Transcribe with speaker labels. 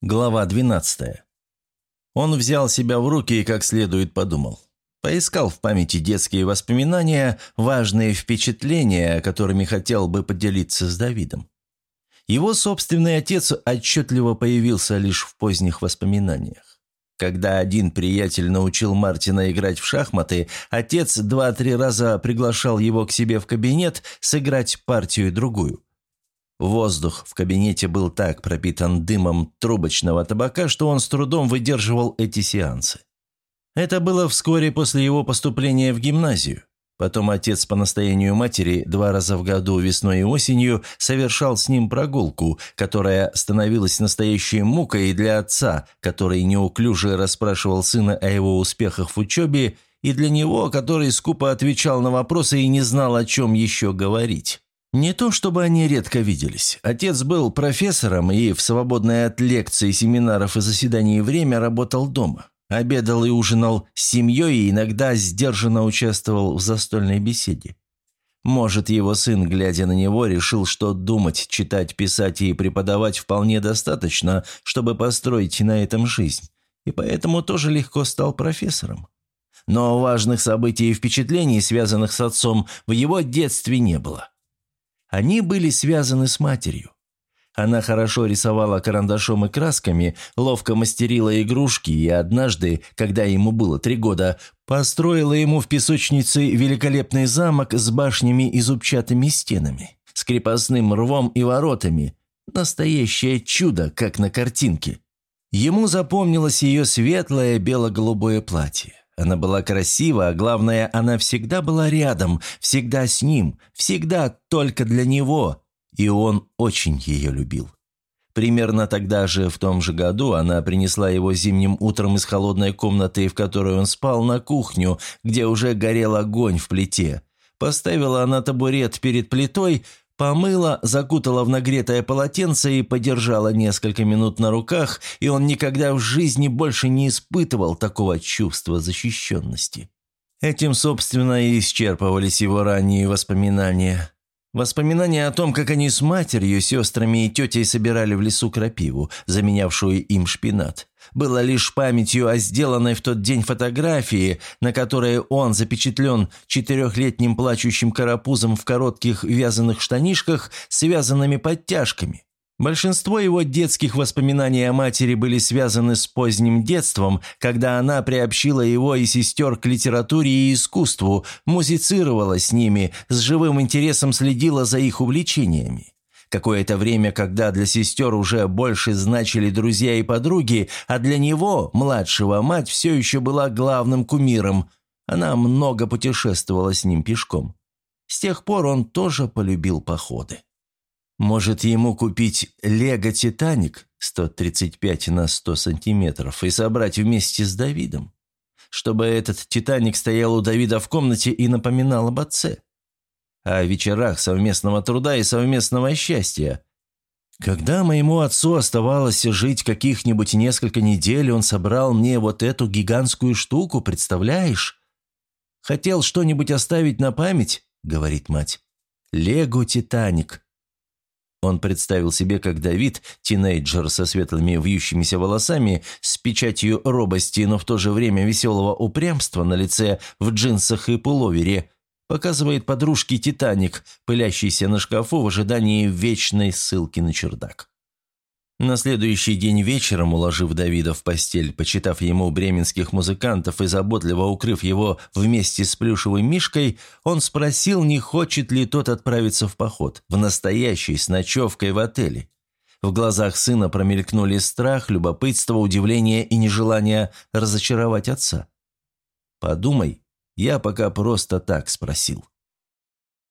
Speaker 1: Глава 12. Он взял себя в руки и как следует подумал. Поискал в памяти детские воспоминания, важные впечатления, которыми хотел бы поделиться с Давидом. Его собственный отец отчетливо появился лишь в поздних воспоминаниях. Когда один приятель научил Мартина играть в шахматы, отец два-три раза приглашал его к себе в кабинет сыграть партию другую. Воздух в кабинете был так пропитан дымом трубочного табака, что он с трудом выдерживал эти сеансы. Это было вскоре после его поступления в гимназию. Потом отец по настоянию матери два раза в году весной и осенью совершал с ним прогулку, которая становилась настоящей мукой для отца, который неуклюже расспрашивал сына о его успехах в учебе, и для него, который скупо отвечал на вопросы и не знал, о чем еще говорить. Не то чтобы они редко виделись. Отец был профессором и в свободное от лекций, семинаров и заседаний время работал дома. Обедал и ужинал с семьей и иногда сдержанно участвовал в застольной беседе. Может, его сын, глядя на него, решил, что думать, читать, писать и преподавать вполне достаточно, чтобы построить на этом жизнь, и поэтому тоже легко стал профессором. Но важных событий и впечатлений, связанных с отцом, в его детстве не было. Они были связаны с матерью. Она хорошо рисовала карандашом и красками, ловко мастерила игрушки и однажды, когда ему было три года, построила ему в песочнице великолепный замок с башнями и зубчатыми стенами, с крепостным рвом и воротами. Настоящее чудо, как на картинке. Ему запомнилось ее светлое бело-голубое платье. Она была красива, а главное, она всегда была рядом, всегда с ним, всегда только для него, и он очень ее любил. Примерно тогда же, в том же году, она принесла его зимним утром из холодной комнаты, в которой он спал, на кухню, где уже горел огонь в плите. Поставила она табурет перед плитой, Помыла, закутала в нагретое полотенце и подержала несколько минут на руках, и он никогда в жизни больше не испытывал такого чувства защищенности. Этим, собственно, и исчерпывались его ранние воспоминания. Воспоминания о том, как они с матерью, сестрами и тетей собирали в лесу крапиву, заменявшую им шпинат было лишь памятью о сделанной в тот день фотографии, на которой он запечатлен четырехлетним плачущим карапузом в коротких вязаных штанишках связанными подтяжками. Большинство его детских воспоминаний о матери были связаны с поздним детством, когда она приобщила его и сестер к литературе и искусству, музицировала с ними, с живым интересом следила за их увлечениями. Какое-то время, когда для сестер уже больше значили друзья и подруги, а для него, младшего, мать все еще была главным кумиром. Она много путешествовала с ним пешком. С тех пор он тоже полюбил походы. Может, ему купить «Лего Титаник» 135 на 100 сантиметров и собрать вместе с Давидом? Чтобы этот «Титаник» стоял у Давида в комнате и напоминал об отце о вечерах совместного труда и совместного счастья. Когда моему отцу оставалось жить каких-нибудь несколько недель, он собрал мне вот эту гигантскую штуку, представляешь? Хотел что-нибудь оставить на память, говорит мать. Лего Титаник. Он представил себе, как Давид, тинейджер со светлыми вьющимися волосами, с печатью робости, но в то же время веселого упрямства на лице, в джинсах и пуловере, Показывает подружке «Титаник», пылящийся на шкафу в ожидании вечной ссылки на чердак. На следующий день вечером, уложив Давида в постель, почитав ему бременских музыкантов и заботливо укрыв его вместе с плюшевым мишкой, он спросил, не хочет ли тот отправиться в поход, в настоящий, с ночевкой в отеле. В глазах сына промелькнули страх, любопытство, удивление и нежелание разочаровать отца. «Подумай», я пока просто так спросил.